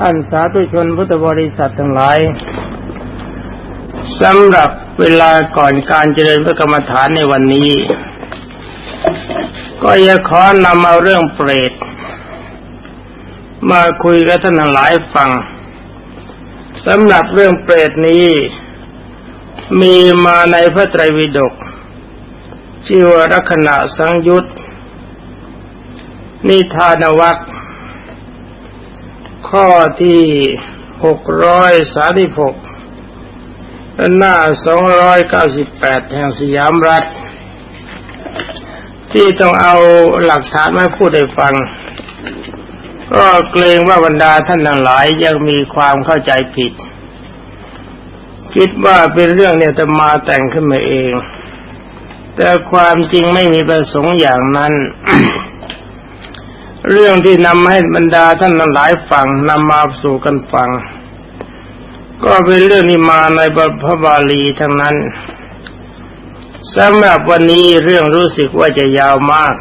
ท่านสาธุชนพุทธบริษัททั้งหลายสำหรับเวลาก่อนการเจริญพระกรรมฐานในวันนี้ ก็อยากขอนำเอาเรื่องเปรต มาคุยกับท่านทั้งหลายฟังสำหรับเรื่องเปรตนี้ มีมาในพระไตรปิฎกชื่อว่าลักษณะสังยุตนิทานวัค ข้อที่หกร้อยสาสิบหกหน้าสองร้อยเก้าสิบแปดแห่งสยามรัฐ ที่ต้องเอาหลักฐานมาพูดให้ฟัง ก็เกรงว่าบรรดาท่านทั้งหลายยังมีความเข้าใจผิด คิดว่าเป็นเรื่องเนี่ยจะมาแต่งขึ้นมาเอง แต่ความจริงไม่มีประสงค์อย่างนั้น เรื่องที่นำให้บรรดาท่านทั้งหลายฟังนำมาสู่กันฟัง ก็เป็นเรื่องที่มาในพระบาลีทั้งนั้นสำหรับวันนี้เรื่องรู้สึกว่าจะยาวมาก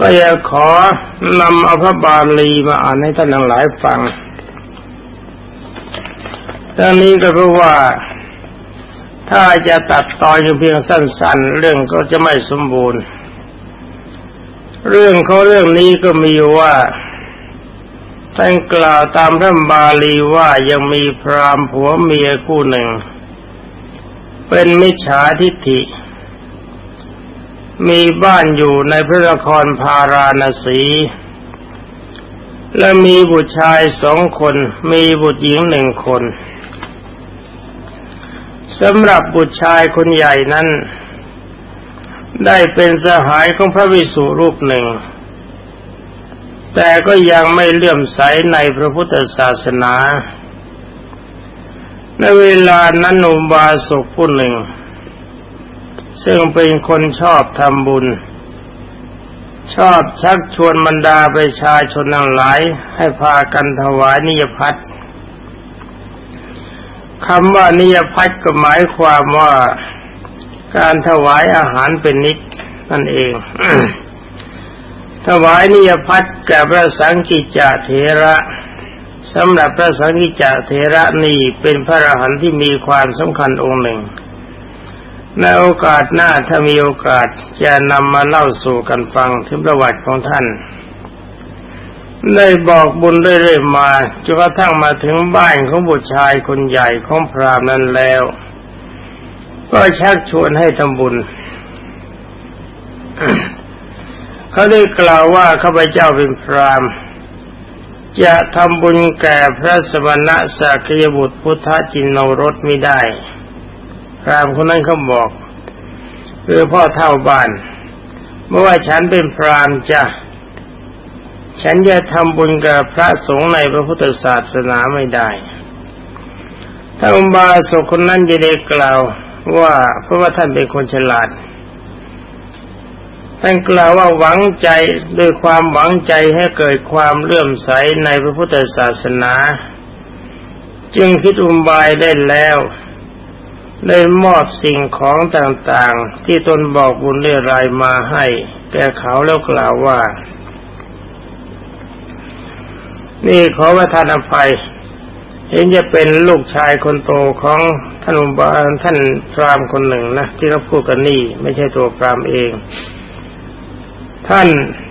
ก็อยากขอนำเอาพระบาลีมาอ่านให้ท่านทั้งหลายฟังดังนี้ก็เพราะว่าถ้าจะตัดตอนเพียงสั้น ๆ เรื่องก็จะไม่สมบูรณ์ เรื่องเขาเรื่องนี้ก็มีว่าท่านกล่าวตามพระบาลีว่ายังมีพรามผัวเมียคู่หนึ่ง เป็นมิจฉาทิฏฐิ มีบ้านอยู่ในพระนครพาราณสี และมีบุตรชายสองคน มีบุตรหญิงหนึ่งคนสำหรับบุตรชายคนใหญ่นั้น ได้เป็นสหายของพระวิสุรูปหนึ่ง แต่ก็ยังไม่เลื่อมใสในพระพุทธศาสนา ในเวลานั้นนุบาสกผู้หนึ่ง ซึ่งเป็นคนชอบทำบุญ ชอบชักชวนบรรดาประชาชนทั้งหลาย ให้พากันถวายนิยพัฒคำว่านิยพัฒก็หมายความว่า การถวายอาหารเป็นนิดนั่นเองถวายนิยพัฒแก่พระสังกิจเถระสำหรับพระสังกิจเถระนี่เป็นพระอรหันต์ที่มีความสำคัญองค์หนึ่ง ในโอกาสหน้าถ้ามีโอกาสจะนำมาเล่าสู่กันฟังถึงประวัติของท่าน ได้บอกบุญเรื่อยๆมาจนกระทั่งมาถึงบ้านของบุตรชายคนใหญ่ของพรามนั้นแล้ว ก็ชักชวนให้ทำบุญ เขาได้กล่าวว่าข้าพเจ้าเป็นพรามจะทำบุญแก่พระสมณะสักยบุตรพุทธจินโนรสไม่ได้ พรามคนนั้นเขาบอกคือพ่อเท่าบ้านเมื่อว่าฉันเป็นพรามจะฉันจะทำบุญกับพระสงฆ์ในพระพุทธศาสนาไม่ได้ถ้าอุบาสกคนนั้นจะได้กล่าว ว่าเพราะว่าท่านเป็นคนฉลาด ท่านกล่าวว่าหวังใจด้วยความหวังใจให้เกิดความเลื่อมใสในพระพุทธศาสนา จึงคิดอุบายได้แล้วได้มอบสิ่งของต่างๆ ที่ตนบอกบุญเรื่อรายมาให้ แก่เขาแล้วกล่าวว่า นี่ขอประทานอภัย เห็นจะเป็นลูกชายคนโตของท่านอุบาท่านพรามคนหนึ่งนะที่เขาพูดกันนี่ ไม่ใช่ตัวพรามเอง ท่าน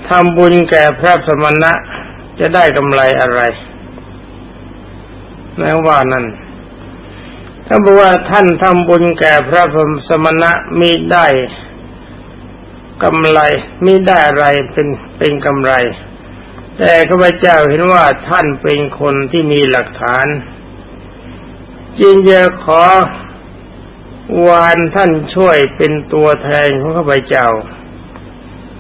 ทำบุญแก่พระสมณะจะได้กำไรอะไรแม้ว่านั่นถ้าบอกว่าท่านทำบุญแก่พระสมณะมีได้กำไรมีได้อะไรเป็นเป็นกำไร แต่ข้าพเจ้าเห็นว่าท่านเป็นคนที่มีหลักฐานจึงจะขอวานท่านช่วยเป็นตัวแทนของข้าพเจ้า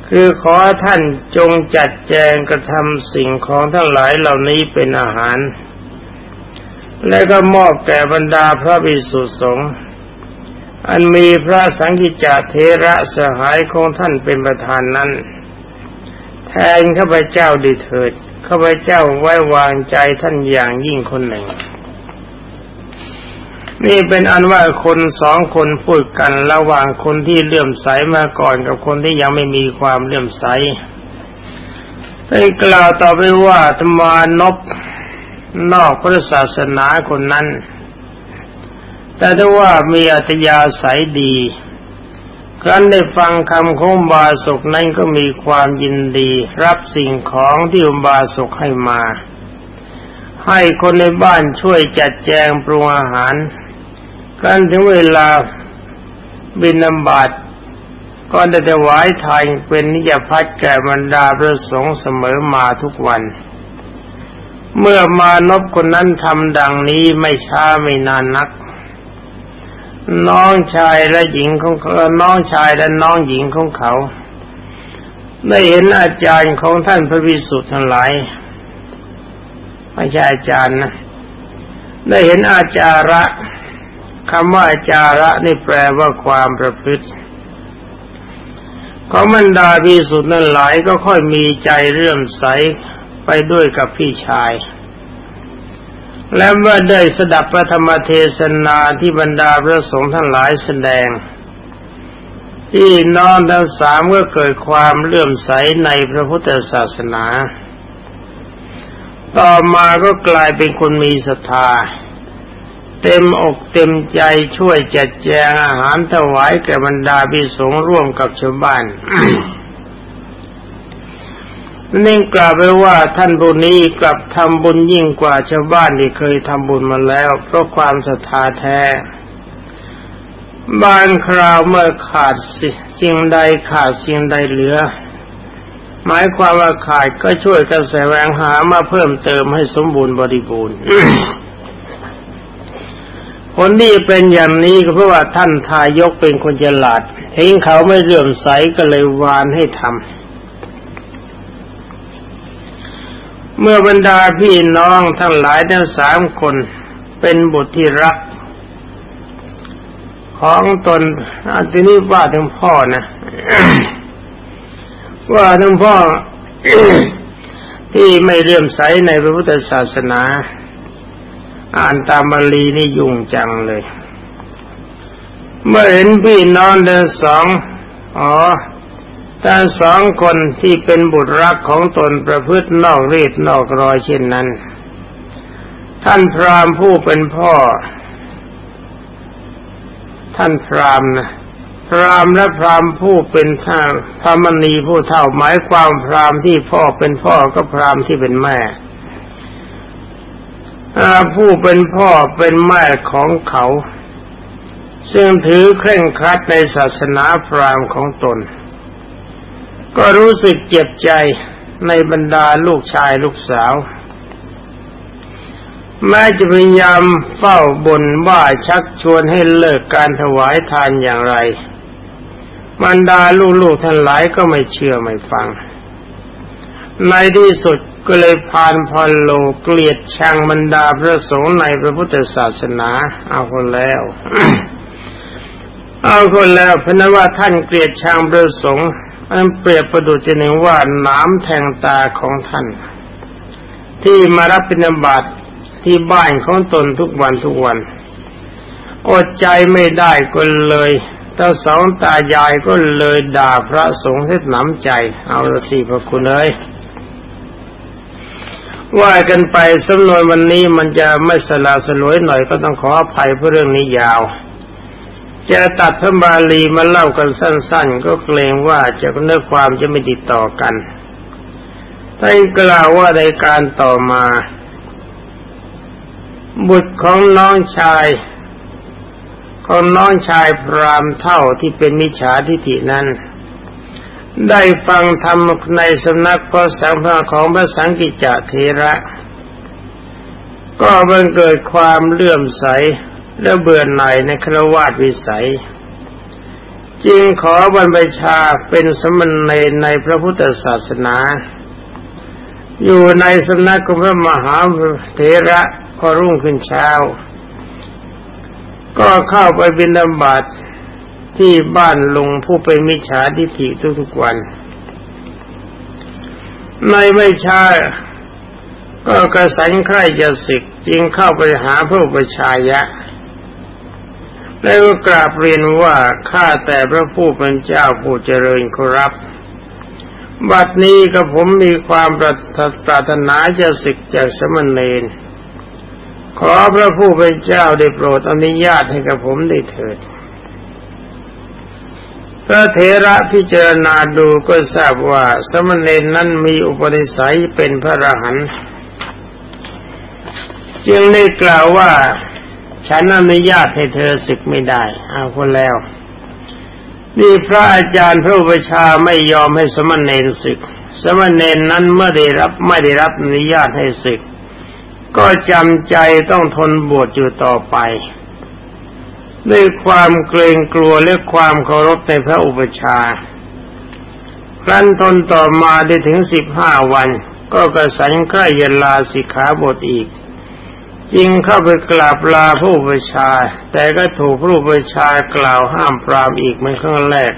คือขอท่านจงจัดแจงกระทำสิ่งของทั้งหลายเหล่านี้เป็นอาหาร และก็มอบแก่บรรดาพระภิกษุสงฆ์อันมีพระสังฆิจเทระสหายของท่านเป็นประธานนั้น แทนข้าพเจ้าดีเถิดข้าพเจ้าไว้วางใจท่านอย่างยิ่งคนหนึ่ง นี่เป็นอันว่าคนสองคนพูดกันระหว่างคนที่เลื่อมใสมาก่อนกับคนที่ยังไม่มีความเลื่อมใสได้กล่าวต่อไปว่าธรรมานบนอกพระศาสนาคนนั้น แต่ถ้าว่ามีอัตยาศัยดี ครั้นได้ฟังคำของบาศกนั้นก็มีความยินดี รับสิ่งของที่อุบาสุกให้มา ให้คนในบ้านช่วยจัดแจงปรุงอาหารกันถึงเวลาบินำบาตก็ได้ถวายทานเป็นนิยพัฒแก่บรรดาพระสงฆ์เสมอมาทุกวัน เมื่อมานพคนนั้นทำดังนี้ไม่ช้าไม่นานนัก น้องชายและหญิงของเขาน้องชายและน้องหญิงของเขา ได้เห็นอาจารย์ของท่านพระวิสุทธิ์ทั้งหลายไม่ใช่อาจารย์นะได้เห็นอาจาระคำว่าอาจาระนี่แปลว่าความประพฤติของบรรดาพิสุทธิ์นั้นหลายก็ค่อยมีใจเรื่มใสไปด้วยกับพี่ชาย และเมื่อได้สดับพระธรรมเทศนาที่บรรดาพระสงฆ์ทั้งหลายแสดง ที่น้องทั้งสามก็เกิดความเลื่อมใสในพระพุทธศาสนา ต่อมาก็กลายเป็นคนมีศรัทธา เต็มอกเต็มใจช่วยจัดแจงอาหารถวายแก่บรรดาพิสงร่วมกับชาวบ้าน นิ่งกล่าวไปว่าท่านผู้นี้กลับทำบุญยิ่งกว่าชาวบ้านที่เคยทำบุญมาแล้ว เพราะความศรัทธาแท้ บางคราวเมื่อขาดสิ่งใดขาดสิ่งใดเหลือ หมายความว่าขาดก็ช่วยกันแสวงหามาเพิ่มเติมให้สมบูรณ์บริบูรณ์คนที่เป็นอย่างนี้ก็เพราะว่าท่านทายกเป็นคนฉลาดเห็นเขาไม่เลื่อมใสก็เลยวานให้ทำ เมื่อบรรดาพี่น้องทั้งหลายทั้งสามคนเป็นบุตรที่รัก ของตนอันนี้ว่าถึงพ่อนะ ว่าถึงพ่อที่ไม่เลื่อมใสในพระพุทธศาสนา อ่านตามบาลีนี่ยุ่งจังเลย เมื่อเห็นพี่น้องเดินสอง อ๋อ ทั้งสองคนที่เป็นบุตรรักของตนประพฤตินอกรีดนอกรอยเช่นนั้น ท่านพรามผู้เป็นพ่อ ท่านพรามนะพรามและพรามผู้เป็นท่าพระมณีผู้เท่าหมายความพรามที่พ่อเป็นพ่อก็พรามที่เป็นแม่ผู้เป็นพ่อเป็นแม่ของเขา ซึ่งถือเคร่งครัดในศาสนาพราหมณ์ของตน ก็รู้สึกเจ็บใจในบรรดาลูกชายลูกสาว แม้จะพยายามเฝ้าบนว่าชักชวนให้เลิกการถวายทานอย่างไรบรรดาลูกๆท่านหลายก็ไม่เชื่อไม่ฟัง ในที่สุดก็เลยพานพอลโลเกลียดชังบรรดาพระสงฆ์ในพระพุทธศาสนา เอาคนแล้ว เอาคนแล้วเพราะว่าท่านเกลียดชังพระสงฆ์ อันเปรียบประดุจหนึ่งว่าน้ำแทงตาของท่าน ที่มารับเป็นบาตที่บ้านของตนทุกวันทุกวัน อดใจไม่ได้ก็เลยตาสองตายายก็เลยด่าพระสงฆ์ให้หนำใจ เอาละสิพระคุณเอ้ยว่ากันไปสำนวนวันนี้มันจะไม่สลาสลวยหน่อยก็ต้องขออภัยเพราะเรื่องนี้ยาว จะตัดพระบาลีมาเล่ากันสั้น ๆ ก็เกรงว่าจะเนื้อความจะไม่ติดต่อกันท่านกล่าวว่าในการต่อมา บุตรของน้องชาย ของน้องชายพรามเท่าที่เป็นมิจฉาทิฏฐินั้น ได้ฟังธรรมในสำนักพระสังฆของพระสังกิจเทระ ก็บังเกิดความเลื่อมใส และเบื่อหน่ายในครวาสวิสัย จึงขอบรรพชาเป็นสมณเณรในพระพุทธศาสนา อยู่ในสำนักของพระมหาเถระพอรุ่งขึ้นเช้า ก็เข้าไปบิณฑบาตที่บ้านลุงผู้เป็นมิจฉาทิฏฐิทุกๆวัน ในไม่ช้าก็กระสันใครจะศึกจึงเข้าไปหาพระอุปชายะ แล้วก็กราบเรียนว่าข้าแต่พระผู้เป็นเจ้าผู้เจริญครับ บัดนี้กับผมมีความปรารถนาจะศึกจากสมณเณรขอพระผู้เป็นเจ้าได้โปรดอนุญาตให้กับผมได้เถิด พระเถระพิจารณาดูก็ทราบว่าสมณเณรนั้นมีอุปนิสัยเป็นพระรหันต์จึงได้กล่าวว่า ฉันอนุญาตให้เธอศึกไม่ได้เอาคนแล้ว นี่พระอาจารย์พระอุปชาไม่ยอมให้สมณเณรศึก สมณเณรนั้นเมื่อได้รับไม่ได้รับอนุญาตให้ศึก ก็จำใจต้องทนบวชอยู่ต่อไป ด้วยความเกรงกลัวและความเคารพในพระอุปชาครั้นทนต่อมาได้ถึงสิบห้าวัน ก็กระสันใกล้ยลาสิกขาบทอีก จึงเข้าไปกราบลาผู้ประชา แต่ก็ถูกผู้ประชากล่าวห้ามปรามอีกเหมือนครั้งแรก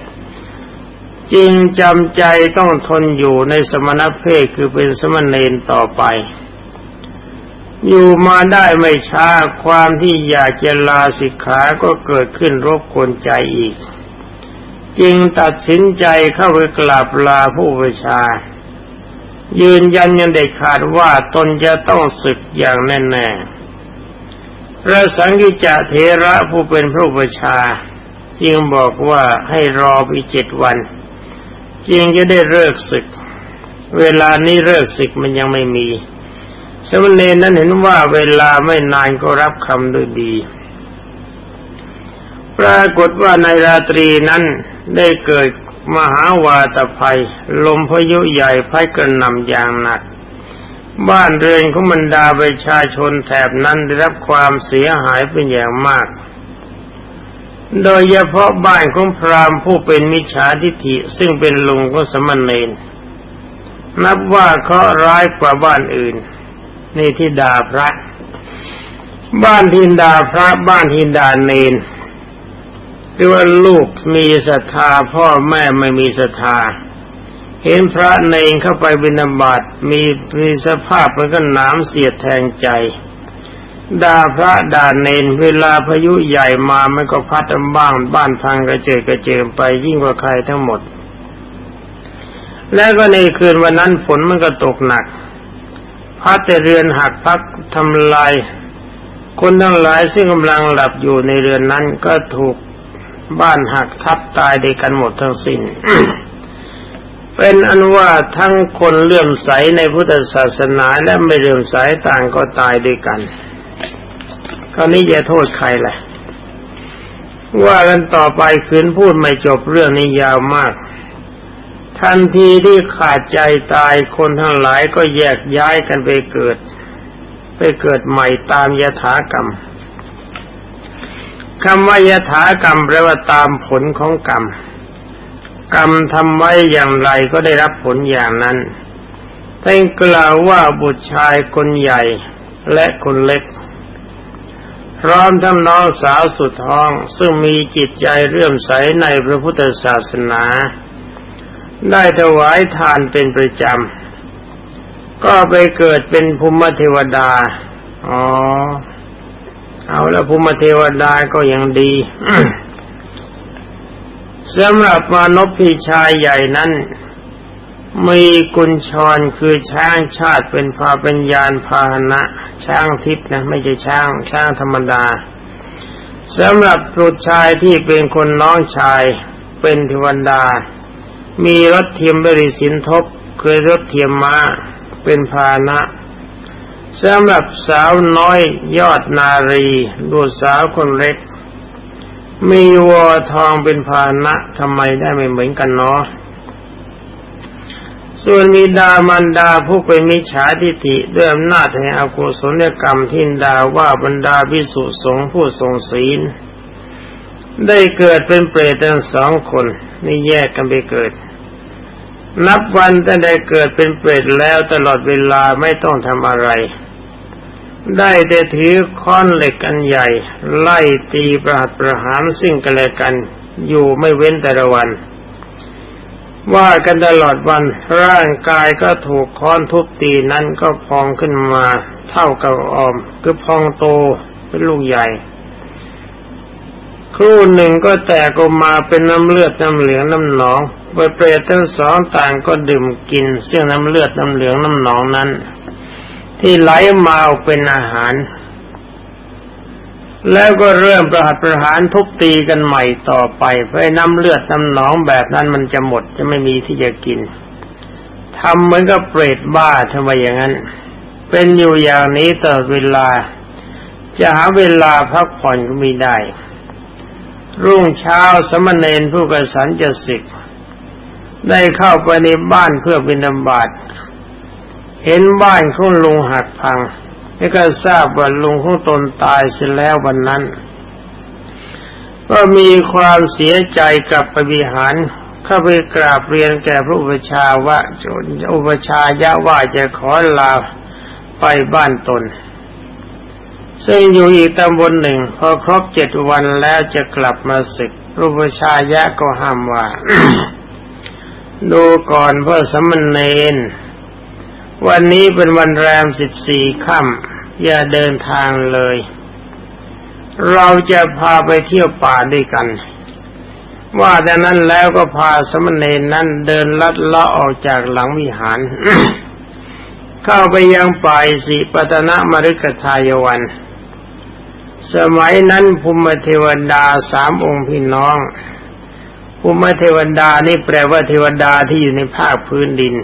จึงจำใจต้องทนอยู่ในสมณเพศคือเป็นสมณเณรต่อไป อยู่มาได้ไม่ช้าความที่อยากจะลาสิกขาก็เกิดขึ้นรบกวนใจอีกจึงตัดสินใจเข้าไปกราบลาผู้ประชา ยืนยันยังเด็ดขาดว่าตนจะต้องศึกอย่างแน่ๆ พระสังกิจเทระผู้เป็นพระอุปชา จึงบอกว่าให้รอไปเจ็ดวัน จึงจะได้เลิกศึก เวลานี้เลิกศึกมันยังไม่มีสมณเณรนั้นเห็นว่าเวลาไม่นานก็รับคำด้วยดี ปรากฏว่าในราตรีนั้นได้เกิดมหาวาตภัย ลมพายุใหญ่พัดกระหน่ำอย่างหนัก บ้านเรือนของบรรดาประชาชนแถบนั้นได้รับความเสียหายเป็นอย่างมาก โดยเฉพาะบ้านของพราหมณ์ผู้เป็นมิจฉาทิฐิซึ่งเป็นลุงของสมณเณรนับว่าเขาร้ายกว่าบ้านอื่น นี่ที่ด่าพระ บ้านทินดาพระบ้านทินดาเนนหรือว่าลูกมีศรัทธาพ่อแม่ไม่มีศรัทธา เห็นพระเนงเข้าไปบินาบาตมีมีสภาพมันก็หนามเสียดแทงใจด่าพระด่าเนนเวลาพายุใหญ่มามันก็พัดบ้างบ้านพังกระเจิดกระเจิงไปยิ่งกว่าใครทั้งหมด แล้วก็ในคืนวันนั้นฝนมันก็ตกหนักพัดแต่เรือนหักพักทำลาย คนทั้งหลายซึ่งกำลังหลับอยู่ในเรือนนั้นก็ถูกบ้านหักทับตายด้วยกันหมดทั้งสิ้น เป็นอันว่าทั้งคนเลื่อมใสในพุทธศาสนาและไม่เลื่อมใสต่างก็ตายด้วยกันคราวนี้จะโทษใครล่ะ ว่ากันต่อไปคืนพูดไม่จบเรื่องนี้ยาวมาก ทันทีที่ขาดใจตายคนทั้งหลายก็แยกย้ายกันไปเกิด ไปเกิดใหม่ตามยถากรรมคำว่ายถากรรมแปลว่าตามผลของกรรม กรรมทำไว้อย่างไรก็ได้รับผลอย่างนั้นท่านกล่าวว่าบุตรชายคนใหญ่และคนเล็ก พร้อมทั้งน้องสาวสุดท้องซึ่งมีจิตใจเรื่อมใสในพระพุทธศาสนา ได้ถวายทานเป็นประจำ ก็ไปเกิดเป็นภูมิเทวดา อ๋อ เอาแล้วภูมิเทวดาก็ยังดี สำหรับมานพพี่ชายใหญ่นั้น มีกุญชรคือช้างชาติเป็นพาเป็นยานพาหนะ ช้างทิพนะไม่ใช่ช้าง ช้างธรรมดาสำหรับบุตรชายที่เป็นคนน้องชายเป็นเทวดา มีรถเทียมบริสินทบคือรถเทียมมา้าเป็นพาหนะสำหรับสาวน้อยยอดนารีดูสาวคนเล็ก มีวัวทองเป็นภาณะทำไมได้ไม่เหมือนกันเนาะส่วนมีดามันดาผู้เป็นมิจฉาทิฏฐิด้วยอำนาจแห่งอกุศลกรรมทินดาว่าบรรดาพิสุสงผู้ทรงศีล ได้เกิดเป็นเปรตทั้งสองคนนี่แยกกันไปเกิด นับวันแต่ได้เกิดเป็นเปรตแล้วตลอดเวลาไม่ต้องทำอะไร ได้แต่ถือค้อนเหล็กอันใหญ่ ไล่ตีประหัตประหารสิ่งกันและกัน อยู่ไม่เว้นแต่ละวัน ว่ากันตลอดวันร่างกายก็ถูกค้อนทุบตีนั้นก็พองขึ้นมาเท่ากับออม คือพองโตเป็นลูกใหญ่ ครู่หนึ่งก็แตกออกมาเป็นน้ำเลือดน้ำเหลืองน้ำหนองไปเปรตทั้งสองต่างก็ดื่มกิน ซึ่งน้ำเลือดน้ำเหลืองน้ำหนองนั้น ที่ไหลมาเป็นอาหาร แล้วก็เริ่มประหัตประหารทุบตีกันใหม่ต่อไปเพื่อน้ำเลือดน้ำหนองแบบนั้นมันจะหมดจะไม่มีที่จะกินทำเหมือนกับเปรตบ้าทำไมอย่างนั้น เป็นอยู่อย่างนี้ตลอดเวลา จะหาเวลาพักผ่อนก็มีได้ รุ่งเช้าสมณเณรผู้กสันจะสิกได้เข้าไปในบ้านเพื่อบิณฑบาต เห็นบ้านของลุงหักพังแล้วก็ทราบว่าลุงของตนตายเสียแล้ววันนั้น ก็มีความเสียใจกับปวิหารเข้าไปกราบเรียนแก่พระอุปชาว่าอุปชายะว่าจะขอลาไปบ้านตน ซึ่งอยู่อีกตำบลหนึ่ง พอครบเจ็ดวันแล้วจะกลับมาศึกระอุปชายะก็ห้ามว่า ดูก่อนเพื่อสมณเณร วันนี้เป็นวันแรมสิบสี่ค่ำอย่าเดินทางเลย เราจะพาไปเที่ยวป่าด้วยกัน ว่าแต่นั้นแล้วก็พาสมณเณรนั้นเดินลัดเลาะออกจากหลังวิหาร เข้าไปยังป่าสิปตนะมฤคทายวัน สมัยนั้นภูมิเทวดาสามองค์พี่น้องภูมิเทวดานี่แปลว่าเทวดาที่อยู่ในภาคพื้นดิน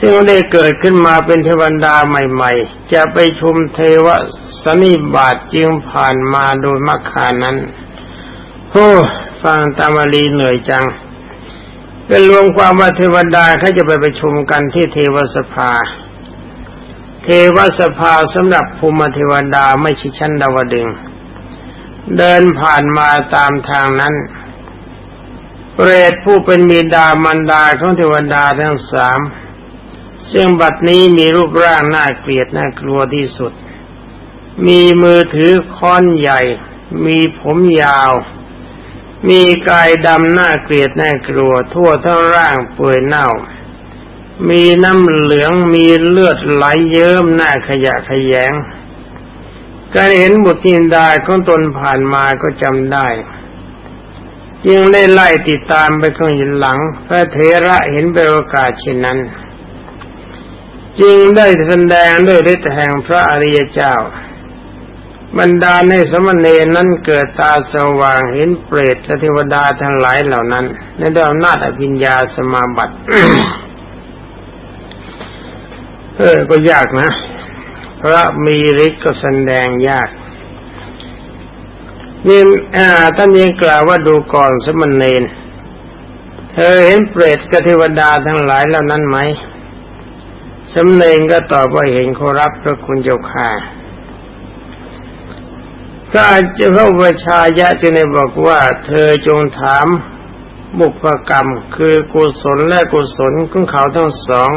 ซึ่งได้เกิดขึ้นมาเป็นเทวดาใหม่ ๆ จะไปชมเทวสนิบาตจึงผ่านมาโดยมักคานั้นโอ้ฟังตามาลีเหนื่อยจัง เป็นรวมความว่าเทวดาเขาจะไปไปชมกันที่เทวสภา เทวสภาสำหรับภูมิเทวดาไม่ช่ชั้นดาวดึง เดินผ่านมาตามทางนั้นเปรตผู้เป็นมีดามันดาของเทวดาทั้งสาม ซึ่งบัดนี้มีรูปร่างน่าเกลียดน่ากลัวที่สุด มีมือถือค้อนใหญ่ มีผมยาว มีกายดำน่าเกลียดน่ากลัว ทั่วทั้งร่างเปื่อยเน่า มีน้ำเหลืองมีเลือดไหลเยิ้มหน้าขยะขยงการเห็นบุตรทินดาของตนผ่านมาก็จำได้จึงได้ไล่ติดตามไปข้างหลัง พระเทระเห็นเป็นโอกาเช่นนั้น จึงได้แสดงด้วยฤทธิ์แห่งพระอริยเจ้า บรรดาในสมณเณรนั้นเกิดตาสว่างเห็นเปรตและเทวดาทั้งหลายเหล่านั้นในดาวนาฏอภิญญาสมาบัติเออก็ยากนะพระมีฤทธิ์ก็แสดงยากนี่ท่านยังกล่าวว่าดูก่อนสมณเณรเธอเห็นเปรตกับเทวดาทั้งหลายเหล่านั้นไหม สำเนงก็ตอบว่าเห็นขอรับพระคุณเจ้าค่าก็จะพระวชายะจะในบอกว่าเธอจงถามบุพกรรมคือกุศลและกุศลของเขาทั้งสอง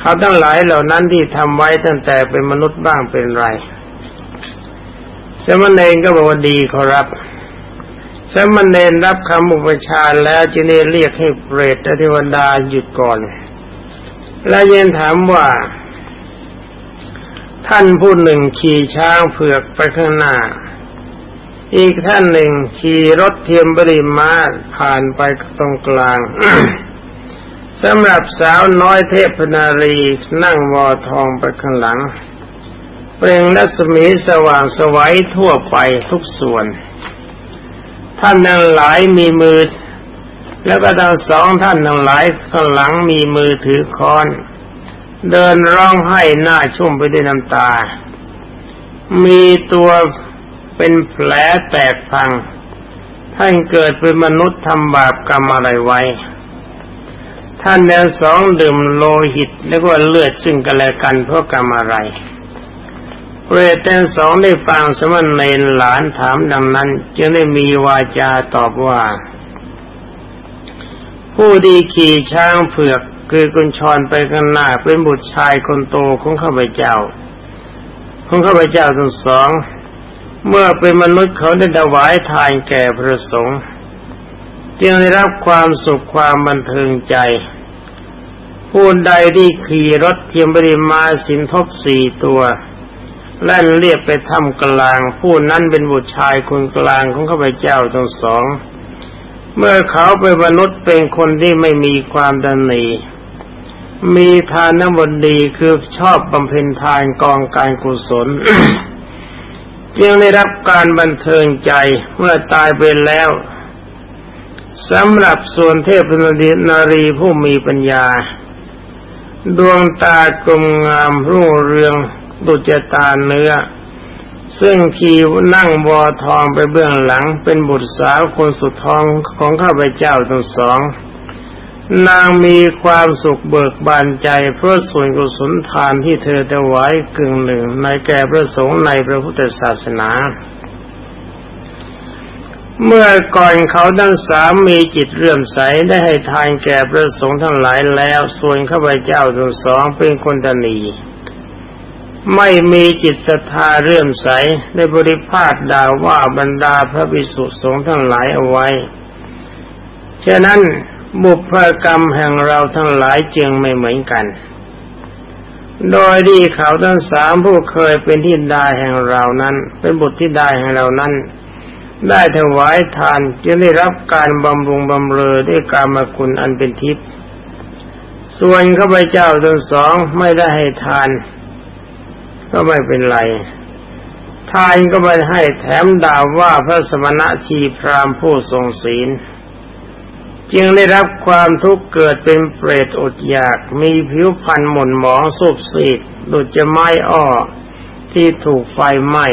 เขาทั้งหลายเหล่านั้นที่ทำไว้ตั้งแต่เป็นมนุษย์บ้างเป็นไรสมณเณรก็บอกว่าดีขอรับสมณเณรรับคำอุปชาแล้วจึงได้เรียกให้เปรตเทวดาหยุดก่อน และยังถามว่า ท่านผู้หนึ่งขี่ช้างเผือกไปข้างหน้า อีกท่านหนึ่งขี่รถเทียมบริมาผ่านไปตรงกลางสำหรับสาวน้อยเทพนารีนั่งวอทองไปข้างหลัง เปล่งรัศมีสว่างสวัยทั่วไปทุกส่วน ท่านนั้นหลายมีมือ แล้วก็ทั้งสองท่านทั้งหลายข้างหลังมีมือถือค้อน เดินร้องไห้หน้าชุ่มไปด้วยน้ำตา มีตัวเป็นแผลแตกพัง ท่านเกิดเป็นมนุษย์ทำบาปกรรมอะไรไว้ ท่านทั้งสองดื่มโลหิตแล้วก็เลือดซึ่งกันและกันเพราะกรรมอะไรเปรตทั้งสองได้ฟังสมณเณรหลานถามดังนั้น จึงได้มีวาจาตอบว่า ผู้ดีขี่ช้างเผือกคือกุญชรไปข้างหน้าเป็นบุตรชายคนโตของข้าพเจ้าของข้าพเจ้าทั้งสอง เมื่อเป็นมนุษย์เขาได้ถวายทานแก่พระสงฆ์จึงได้รับความสุขความบันเทิงใจ ผู้ใดที่ขี่รถเทียมบริมาสินทบสี่ตัวแล่นเรียบไปทำกลาง ผู้นั้นเป็นบุตรชายคนกลางของข้าพเจ้าทั้งสอง เมื่อเขาเป็นมนุษย์เป็นคนที่ไม่มีความดันนีมีทานนบดีคือชอบบำเพ็ญทานกองการกุศลจึงได้รับการบันเทิงใจเมื่อตายไปแล้วสำหรับส่วนเทพนารีผู้มีปัญญา ดวงตากลมงามรุ่งเรืองดุจตาเนื้อ ซึ่งขี่นั่งบอทองไปเบื้องหลัง เป็นบุตรสาวคนสุดทองของข้าพเจ้าทั้งสอง นางมีความสุขเบิกบานใจเพราะส่วนกุศลทานที่เธอถวายกึ่งหนึ่ง ในแก่พระสงฆ์ในพระพุทธศาสนา เมื่อก่อนเขาทั้งสามมีจิตเรื่มใสได้ให้ทานแก่พระสงฆ์ทั้งหลายแล้ว ส่วนข้าพเจ้าทั้งสองเป็นคนตนี ไม่มีจิตศรัทธาเรื่มใสได้บริพาทด่าว่าบรรดาพระภิกษุสงฆ์ทั้งหลายเอาไว้ฉะนั้นบุพกรรมแห่งเราทั้งหลายจึงไม่เหมือนกัน โดยที่เขาทั้งสามผู้เคยเป็นที่ดาแห่งเรานั้น เป็นบุตรที่ดาแห่งเรานั้น ได้ถวายทานจึงได้รับการบำรุงบำเรอด้วยกามคุณอันเป็นทิพย์ส่วนข้าพเจ้าทั้งสองไม่ได้ให้ทาน ก็ไม่เป็นไรทานก็ไม่ให้แถมด่าว่าพระสมณะชีพรามผู้ทรงศีล จึงได้รับความทุกข์เกิดเป็นเปรตอดอยาก มีผิวพรรณหม่นหมองสุบสีดดุจจะไม้อ้อที่ถูกไฟไหม้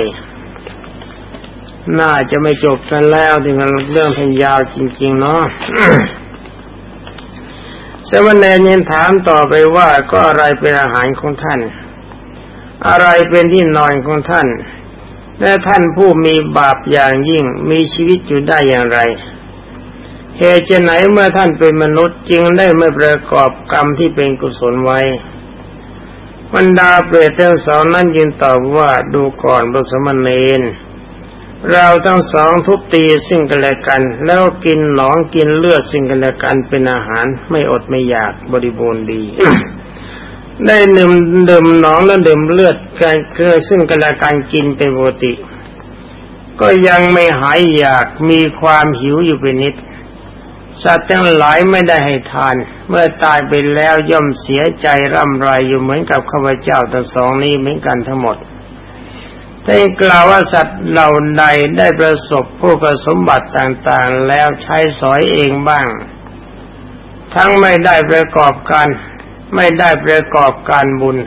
น่าจะไม่จบกันแล้วถึงเรื่องทันยาวจริง ๆ เนาะสมณเณรยังถามต่อไปว่าก็อะไรเป็นอาหารของท่าน อะไรเป็นที่นอนของท่าน และท่านผู้มีบาปอย่างยิ่งมีชีวิตอยู่ได้อย่างไรเหตุไหนเมื่อท่านเป็นมนุษย์จึงได้ไม่ประกอบกรรมที่เป็นกุศลไว้บรรดาเปรตทั้งสองนั้นยืนตอบว่าดูก่อนพระสมณเณรเราทั้งสองทุบตีสิ่งกันและกัน แล้วกินหนองกินเลือดสิ่งกันและกันเป็นอาหารไม่อดไม่อยากบริบูรณ์ดี ได้ดื่มดื่มหนองและดื่มเลือดกันเคือซึ่งกันและกันกินเป็นปกติ ก็ยังไม่หายอยากมีความหิวอยู่เป็นนิดสัตว์ทั้งหลายไม่ได้ให้ทาน เมื่อตายไปแล้วย่อมเสียใจร่ำไรอยู่เหมือนกับข้าพเจ้าทั้งสองนี้เหมือนกันทั้งหมดได้กล่าวว่าสัตว์เหล่าใดได้ประสบผู้ประสมบัติต่างๆ แล้วใช้สอยเองบ้าง ทั้งไม่ได้ประกอบการ ไม่ได้ประกอบการบุญ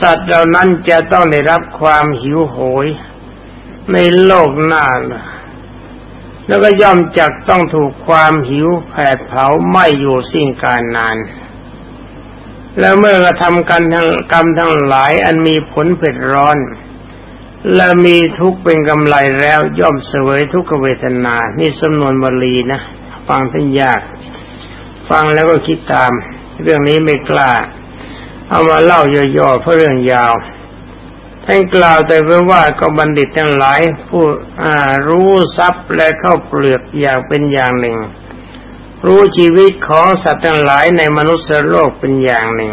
สัตว์เหล่านั้นจะต้องได้รับความหิวโหย ในโลกหน้าแล้วก็ย่อมจักต้องถูกความหิวแผดเผาไหม่อยู่สิ่งการนาน แล้วเมื่อกระทำกันทั้งกรรมทั้งหลายอันมีผลเผ็ดร้อน และมีทุกข์เป็นกำไรแล้วย่อมเสวยทุกขเวทนา นี่สำนวนบาลีนะ ฟังท่านยาก ฟังแล้วก็คิดตาม เรื่องนี้ไม่กล้า เอามาเล่าย่อๆเพราะเรื่องยาวท่านกล่าวแต่เพื่อว่าก็บัณฑิตทั้งหลายผู้รู้ทรัพย์และเข้าเปลือกอย่างเป็นอย่างหนึ่ง รู้ชีวิตของสัตว์ทั้งหลายในมนุษย์โลกเป็นอย่างหนึ่ง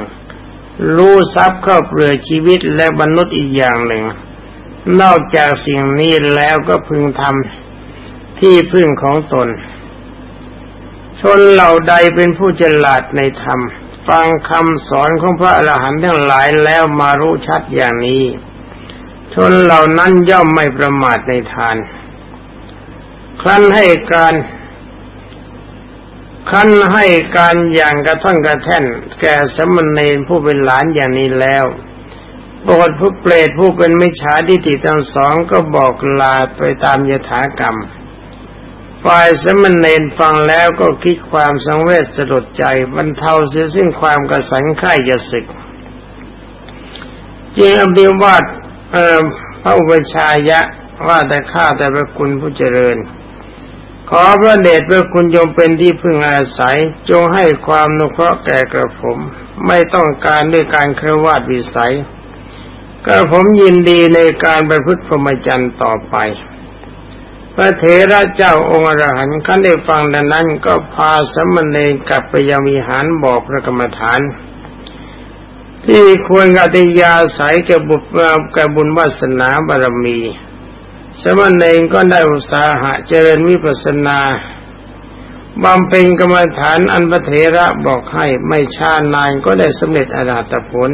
รู้ทรัพย์เข้าเปลือกชีวิตและมนุษย์อีกอย่างหนึ่ง นอกจากสิ่งนี้แล้วก็พึงทำที่พึ่งของตน ชนเหล่าใดเป็นผู้ฉลาดในธรรม ฟังคำสอนของพระอรหันต์ทั้งหลายแล้วมารู้ชัดอย่างนี้ ชนเหล่านั้นย่อมไม่ประมาทในทาน ครั้นให้การครั้นให้การอย่างกระท่อนกระแท่น แก่สมณเณรผู้เป็นหลานอย่างนี้แล้วปกติผู้เปรตผู้เป็นมิจฉาทิฏฐิทั้งสองก็บอกลาไปตามยถากรรม ฝ่ายสมณเณรฟังแล้วก็คิดความสังเวชสลดใจบรรเทาเสียสิ้นความกระสันข่ายจะสึกจริงอภิวาทพระอุปชายะว่าแต่ข้าแต่พระคุณผู้เจริญ ขอพระเดชพระคุณยมเป็นที่พึ่งอาศัย จงให้ความนุเคราะห์แก่กระผม ไม่ต้องการด้วยการเครวาดวิสัยก็ผมยินดีในการไปพุทธพรหมจรรย์ต่อไป พระเถระเจ้าองค์อรหันต์ขั้นได้ฟังดังนั้น ก็พาสมณเณรกลับไปยังวิหารบอกพระกรรมฐาน ที่ควรกติยาสายแก่บุญแก่บุญวาสนาบารมี สมณเณรก็ได้อุตสาหะเจริญวิปัสนาบำเพ็ญกรรมฐานอันพระเถระบอกให้ไม่ช้านานก็ได้สำเร็จอรหัตผล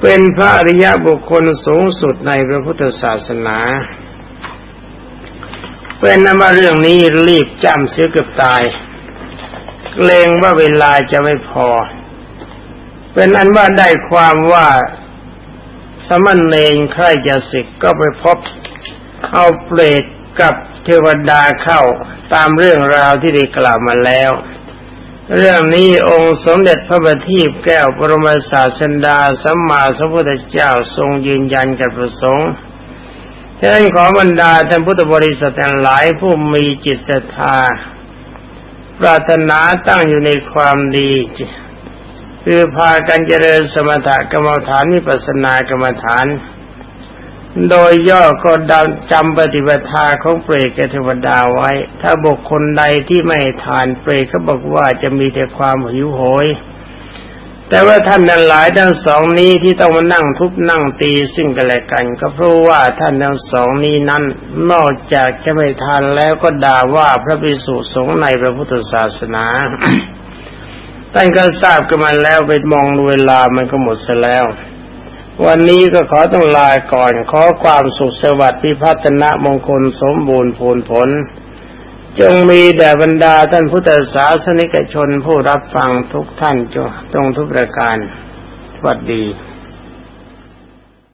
เป็นพระอริยบุคคลสูงสุดในพระพุทธศาสนา เป็นนมาเรื่องนี้รีบจำเสียเกือบตายเกรงว่าเวลาจะไม่พอ เป็นอันว่าได้ความว่าสมณเณรใครจะสิกก็ไปพบเอาเปรตกับเทวดาเข้าตามเรื่องราวที่ได้กล่าวมาแล้ว เรื่องนี้องค์สมเด็จพระบัณฑิตแก้วปรมาศาสดาสัมมาสัมพุทธเจ้าทรงยืนยันกับประสงค์ ฉะนั้นขอบรรดาท่านพุทธบริษัทหลายผู้มีจิตศรัทธา ปรารถนาตั้งอยู่ในความดี คือพากันเจริญสมถกรรมฐานนิปัสนากรรมฐาน โดยย่อก็ดจำปฏิบัติของเปรตกับเทวดาไว้ ถ้าบุคคลใดที่ไม่ทานเปรตก็บอกว่าจะมีแต่ความหิวโหย แต่ว่าท่านนั้นหลายทั้งสองนี้ที่ต้องมานั่งทุบนั่งตีซึ่งกันและกัน ก็เพราะว่าท่านทั้งสองนี้นั้น นอกจากจะไม่ทานแล้วก็ด่าว่าพระภิกษุสงฆ์ในพระพุทธศาสนาท่านก็ทราบกันมาแล้วไปมองเวลามันก็หมดซะแล้ว วันนี้ก็ขอต้องลาก่อน ขอความสุขสวัสดิ์พิพัฒนะมงคลสมบูรณ์ผลผล จงมีแด่บรรดาท่านพุทธศาสนิกชนผู้รับฟังทุกท่านจงทุกประการสวัสดี